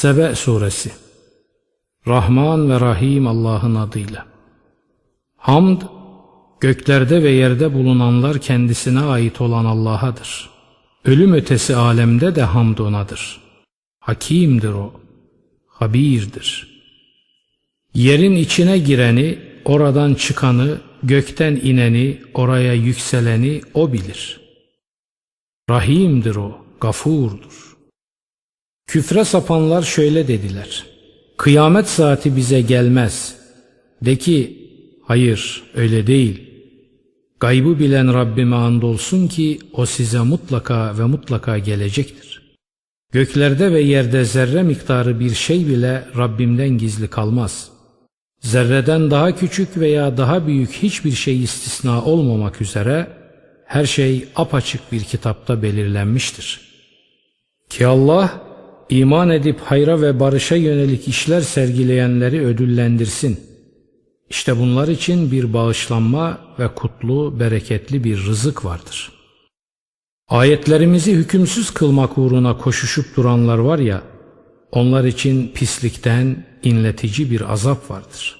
Sebe Suresi Rahman ve Rahim Allah'ın adıyla Hamd, göklerde ve yerde bulunanlar kendisine ait olan Allah'adır. Ölüm ötesi alemde de hamd onadır. Hakimdir o, habirdir. Yerin içine gireni, oradan çıkanı, gökten ineni, oraya yükseleni o bilir. Rahimdir o, gafurdur. Küfre sapanlar şöyle dediler. Kıyamet saati bize gelmez. De ki, hayır öyle değil. Gaybı bilen Rabbime andolsun ki o size mutlaka ve mutlaka gelecektir. Göklerde ve yerde zerre miktarı bir şey bile Rabbimden gizli kalmaz. Zerreden daha küçük veya daha büyük hiçbir şey istisna olmamak üzere her şey apaçık bir kitapta belirlenmiştir. Ki Allah iman edip hayra ve barışa yönelik işler sergileyenleri ödüllendirsin. İşte bunlar için bir bağışlanma ve kutlu, bereketli bir rızık vardır. Ayetlerimizi hükümsüz kılmak uğruna koşuşup duranlar var ya, onlar için pislikten inletici bir azap vardır.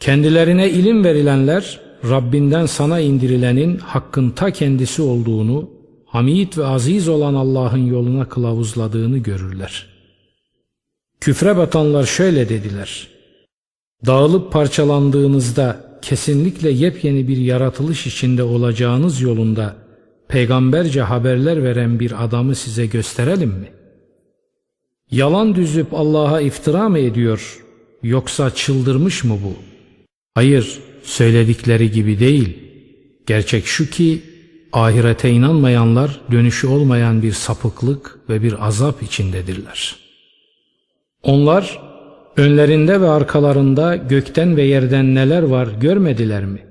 Kendilerine ilim verilenler, Rabbinden sana indirilenin hakkın ta kendisi olduğunu, hamid ve aziz olan Allah'ın yoluna kılavuzladığını görürler. Küfre batanlar şöyle dediler. Dağılıp parçalandığınızda kesinlikle yepyeni bir yaratılış içinde olacağınız yolunda peygamberce haberler veren bir adamı size gösterelim mi? Yalan düzüp Allah'a iftira mı ediyor yoksa çıldırmış mı bu? Hayır söyledikleri gibi değil. Gerçek şu ki ahirete inanmayanlar dönüşü olmayan bir sapıklık ve bir azap içindedirler. Onlar önlerinde ve arkalarında gökten ve yerden neler var görmediler mi?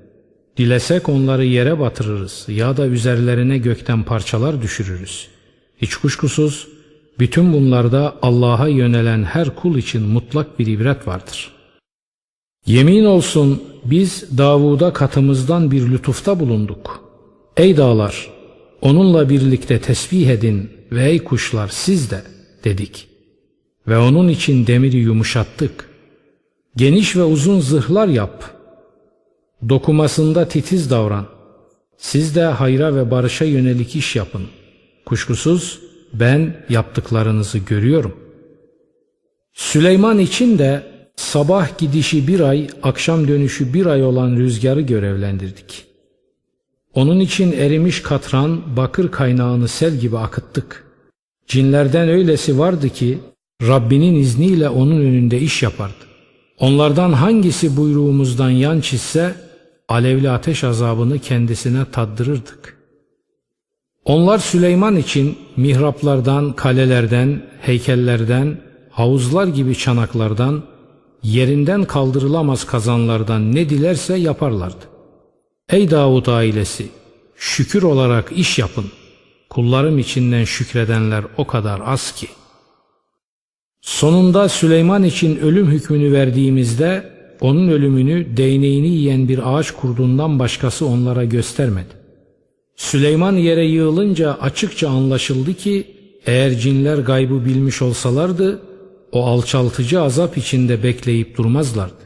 Dilesek onları yere batırırız ya da üzerlerine gökten parçalar düşürürüz. Hiç kuşkusuz bütün bunlarda Allah'a yönelen her kul için mutlak bir ibret vardır. Yemin olsun biz Davud'a katımızdan bir lütufta bulunduk. Ey dağlar onunla birlikte tesbih edin ve ey kuşlar siz de dedik. Ve onun için demiri yumuşattık. Geniş ve uzun zırhlar yap. Dokumasında titiz davran. Siz de hayra ve barışa yönelik iş yapın. Kuşkusuz ben yaptıklarınızı görüyorum. Süleyman için de sabah gidişi bir ay, akşam dönüşü bir ay olan rüzgarı görevlendirdik. Onun için erimiş katran, bakır kaynağını sel gibi akıttık. Cinlerden öylesi vardı ki, Rabbinin izniyle onun önünde iş yapardı. Onlardan hangisi buyruğumuzdan yan çizse, alevli ateş azabını kendisine tattırırdık. Onlar Süleyman için mihraplardan, kalelerden, heykellerden, havuzlar gibi çanaklardan, yerinden kaldırılamaz kazanlardan ne dilerse yaparlardı. Ey Davut ailesi! Şükür olarak iş yapın. Kullarım içinden şükredenler o kadar az ki. Sonunda Süleyman için ölüm hükmünü verdiğimizde onun ölümünü değneğini yiyen bir ağaç kurduğundan başkası onlara göstermedi. Süleyman yere yığılınca açıkça anlaşıldı ki eğer cinler gaybı bilmiş olsalardı o alçaltıcı azap içinde bekleyip durmazlardı.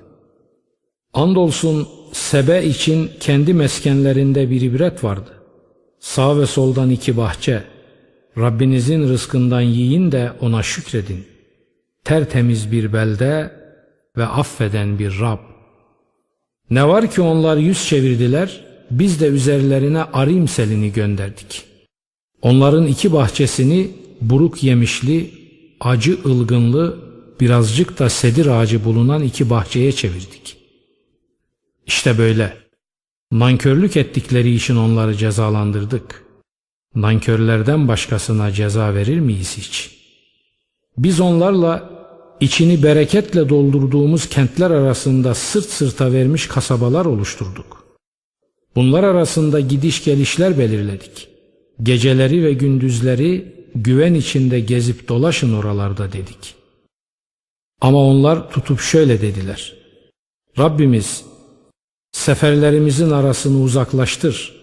Andolsun Sebe için kendi meskenlerinde bir ibret vardı. Sağ ve soldan iki bahçe. Rabbinizin rızkından yiyin de ona şükredin. Tertemiz bir belde ve affeden bir Rab. Ne var ki onlar yüz çevirdiler, biz de üzerlerine arim selini gönderdik. Onların iki bahçesini buruk yemişli, acı ılgınlı, birazcık da sedir ağacı bulunan iki bahçeye çevirdik. İşte böyle. Nankörlük ettikleri için onları cezalandırdık. Nankörlerden başkasına ceza verir miyiz hiç? Biz onlarla içini bereketle doldurduğumuz kentler arasında sırt sırta vermiş kasabalar oluşturduk. Bunlar arasında gidiş gelişler belirledik. Geceleri ve gündüzleri güven içinde gezip dolaşın oralarda dedik. Ama onlar tutup şöyle dediler. Rabbimiz seferlerimizin arasını uzaklaştır.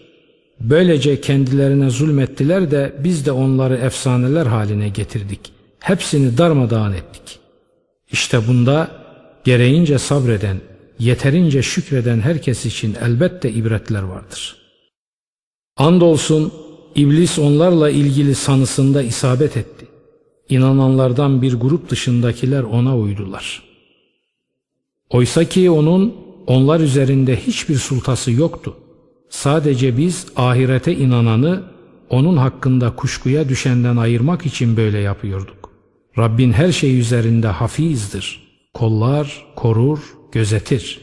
Böylece kendilerine zulmettiler de biz de onları efsaneler haline getirdik. hepsini darmadağın ettik. İşte bunda gereğince sabreden, yeterince şükreden herkes için elbette ibretler vardır. Andolsun iblis onlarla ilgili sanısında isabet etti. İnananlardan bir grup dışındakiler ona uydular. Oysa ki onun onlar üzerinde hiçbir sultası yoktu. Sadece biz ahirete inananı onun hakkında kuşkuya düşenden ayırmak için böyle yapıyorduk. Rabbin her şey üzerinde hafizdir. Kollar, korur, gözetir.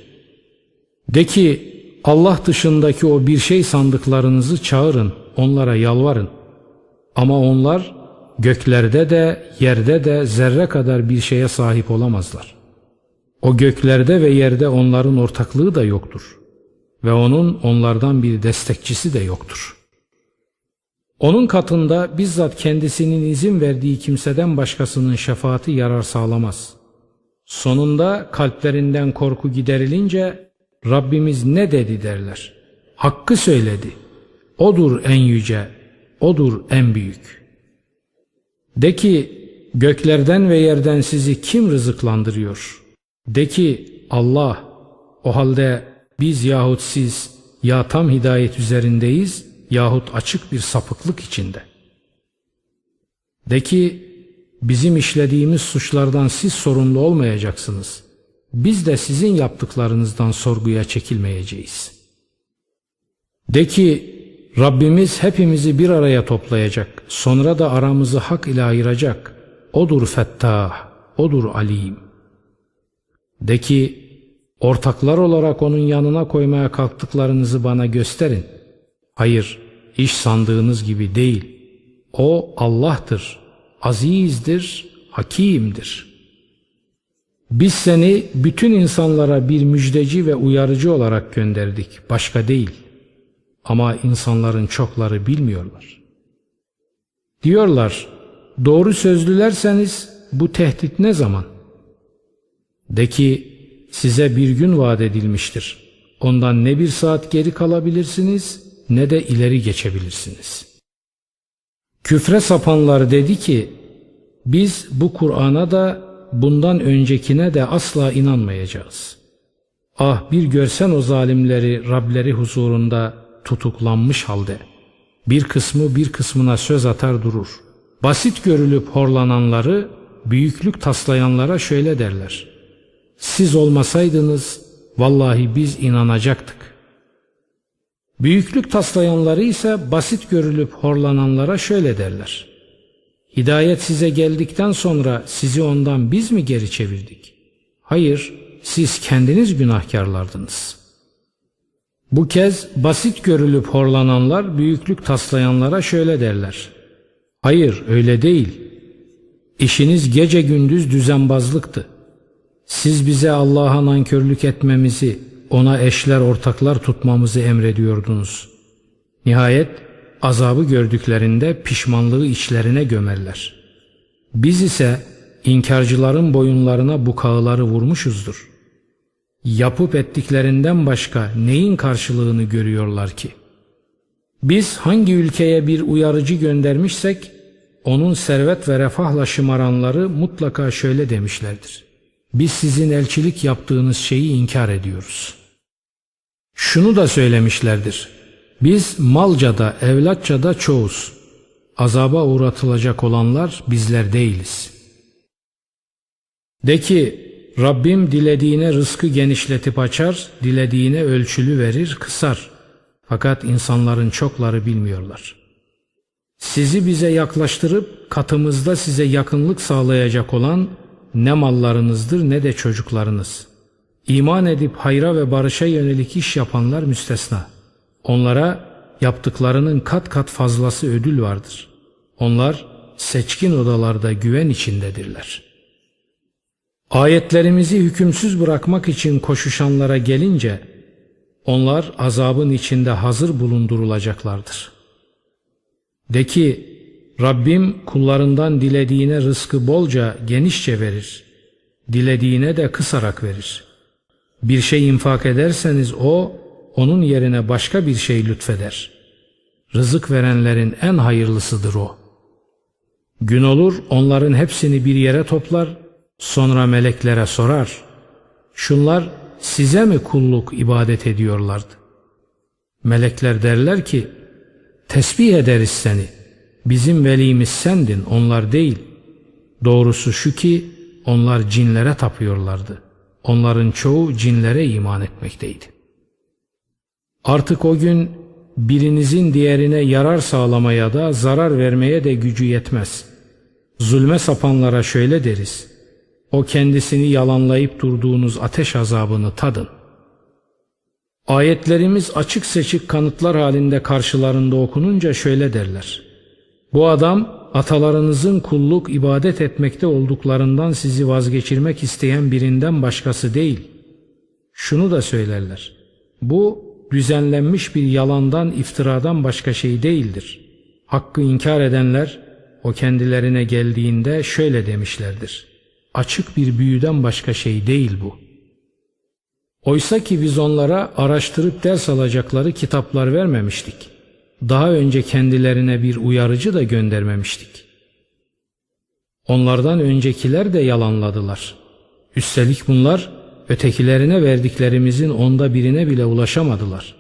De ki Allah dışındaki o bir şey sandıklarınızı çağırın, onlara yalvarın. Ama onlar göklerde de yerde de zerre kadar bir şeye sahip olamazlar. O göklerde ve yerde onların ortaklığı da yoktur. Ve onun onlardan bir destekçisi de yoktur. Onun katında bizzat kendisinin izin verdiği kimseden başkasının şefaati yarar sağlamaz. Sonunda kalplerinden korku giderilince Rabbimiz ne dedi derler. Hakkı söyledi. Odur en yüce, odur en büyük. De ki göklerden ve yerden sizi kim rızıklandırıyor? De ki Allah o halde biz yahut siz ya tam hidayet üzerindeyiz yahut açık bir sapıklık içinde. De ki bizim işlediğimiz suçlardan siz sorumlu olmayacaksınız. Biz de sizin yaptıklarınızdan sorguya çekilmeyeceğiz. De ki Rabbimiz hepimizi bir araya toplayacak. Sonra da aramızı hak ile ayıracak. Odur fettah, odur alim. De ki ortaklar olarak onun yanına koymaya kalktıklarınızı bana gösterin. Hayır, iş sandığınız gibi değil. O Allah'tır, azizdir, hakimdir. Biz seni bütün insanlara bir müjdeci ve uyarıcı olarak gönderdik, başka değil. Ama insanların çokları bilmiyorlar. Diyorlar, doğru sözlülerseniz bu tehdit ne zaman? De ki, size bir gün vaat edilmiştir. Ondan ne bir saat geri kalabilirsiniz ne de ileri geçebilirsiniz. Küfre sapanlar dedi ki, biz bu Kur'an'a da bundan öncekine de asla inanmayacağız. Ah bir görsen o zalimleri Rableri huzurunda tutuklanmış halde. Bir kısmı bir kısmına söz atar durur. Basit görülüp horlananları, büyüklük taslayanlara şöyle derler. Siz olmasaydınız vallahi biz inanacaktık. Büyüklük taslayanları ise basit görülüp horlananlara şöyle derler. Hidayet size geldikten sonra sizi ondan biz mi geri çevirdik? Hayır, siz kendiniz günahkarlardınız. Bu kez basit görülüp horlananlar büyüklük taslayanlara şöyle derler. Hayır, öyle değil. İşiniz gece gündüz düzenbazlıktı. Siz bize Allah'a nankörlük etmemizi, ona eşler ortaklar tutmamızı emrediyordunuz. Nihayet azabı gördüklerinde pişmanlığı içlerine gömerler. Biz ise inkarcıların boyunlarına bu kağıları vurmuşuzdur. Yapıp ettiklerinden başka neyin karşılığını görüyorlar ki? Biz hangi ülkeye bir uyarıcı göndermişsek, onun servet ve refahla şımaranları mutlaka şöyle demişlerdir. Biz sizin elçilik yaptığınız şeyi inkar ediyoruz. Şunu da söylemişlerdir. Biz malca da evlatça da çoğuz. Azaba uğratılacak olanlar bizler değiliz. De ki Rabbim dilediğine rızkı genişletip açar, dilediğine ölçülü verir, kısar. Fakat insanların çokları bilmiyorlar. Sizi bize yaklaştırıp katımızda size yakınlık sağlayacak olan ne mallarınızdır ne de çocuklarınız. İman edip hayra ve barışa yönelik iş yapanlar müstesna. Onlara yaptıklarının kat kat fazlası ödül vardır. Onlar seçkin odalarda güven içindedirler. Ayetlerimizi hükümsüz bırakmak için koşuşanlara gelince onlar azabın içinde hazır bulundurulacaklardır. De ki Rabbim kullarından dilediğine rızkı bolca genişçe verir. Dilediğine de kısarak verir. Bir şey infak ederseniz o, onun yerine başka bir şey lütfeder. Rızık verenlerin en hayırlısıdır o. Gün olur onların hepsini bir yere toplar, sonra meleklere sorar. Şunlar size mi kulluk ibadet ediyorlardı? Melekler derler ki, tesbih ederiz seni. Bizim velimiz sendin, onlar değil. Doğrusu şu ki, onlar cinlere tapıyorlardı. Onların çoğu cinlere iman etmekteydi. Artık o gün birinizin diğerine yarar sağlamaya da zarar vermeye de gücü yetmez. Zulme sapanlara şöyle deriz. O kendisini yalanlayıp durduğunuz ateş azabını tadın. Ayetlerimiz açık seçik kanıtlar halinde karşılarında okununca şöyle derler. Bu adam atalarınızın kulluk ibadet etmekte olduklarından sizi vazgeçirmek isteyen birinden başkası değil. Şunu da söylerler. Bu düzenlenmiş bir yalandan iftiradan başka şey değildir. Hakkı inkar edenler o kendilerine geldiğinde şöyle demişlerdir. Açık bir büyüden başka şey değil bu. Oysa ki biz onlara araştırıp ders alacakları kitaplar vermemiştik. Daha önce kendilerine bir uyarıcı da göndermemiştik. Onlardan öncekiler de yalanladılar. Üstelik bunlar ötekilerine verdiklerimizin onda birine bile ulaşamadılar.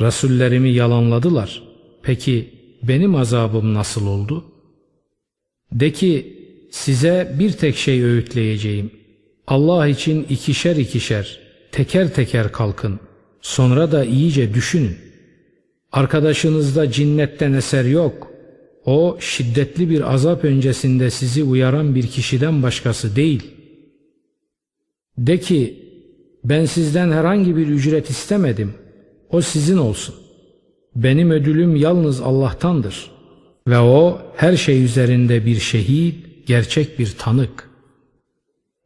Rasullerimi yalanladılar. Peki benim azabım nasıl oldu? De ki size bir tek şey öğütleyeceğim. Allah için ikişer ikişer, teker teker kalkın. Sonra da iyice düşünün. Arkadaşınızda cinnetten eser yok. O şiddetli bir azap öncesinde sizi uyaran bir kişiden başkası değil. De ki ben sizden herhangi bir ücret istemedim. O sizin olsun. Benim ödülüm yalnız Allah'tandır. Ve o her şey üzerinde bir şehit, gerçek bir tanık.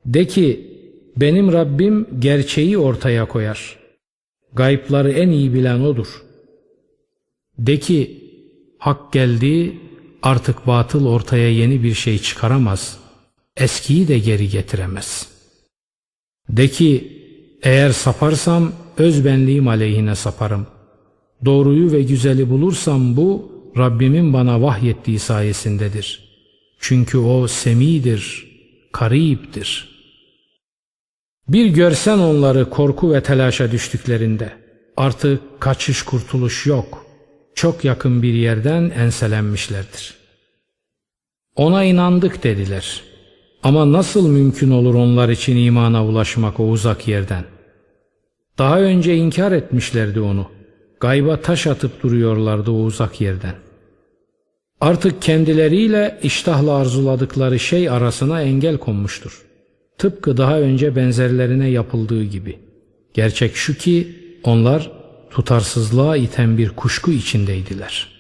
De ki benim Rabbim gerçeği ortaya koyar. Gaypları en iyi bilen O'dur. De ki hak geldi artık batıl ortaya yeni bir şey çıkaramaz. Eskiyi de geri getiremez. De ki eğer saparsam öz benliğim aleyhine saparım. Doğruyu ve güzeli bulursam bu Rabbimin bana vahyettiği sayesindedir. Çünkü o semidir, kariptir. Bir görsen onları korku ve telaşa düştüklerinde artık kaçış kurtuluş yok. Çok yakın bir yerden enselenmişlerdir. Ona inandık dediler. Ama nasıl mümkün olur onlar için imana ulaşmak o uzak yerden? Daha önce inkar etmişlerdi onu. Gayba taş atıp duruyorlardı o uzak yerden. Artık kendileriyle iştahla arzuladıkları şey arasına engel konmuştur. Tıpkı daha önce benzerlerine yapıldığı gibi. Gerçek şu ki onlar tutarsızlığa iten bir kuşku içindeydiler.''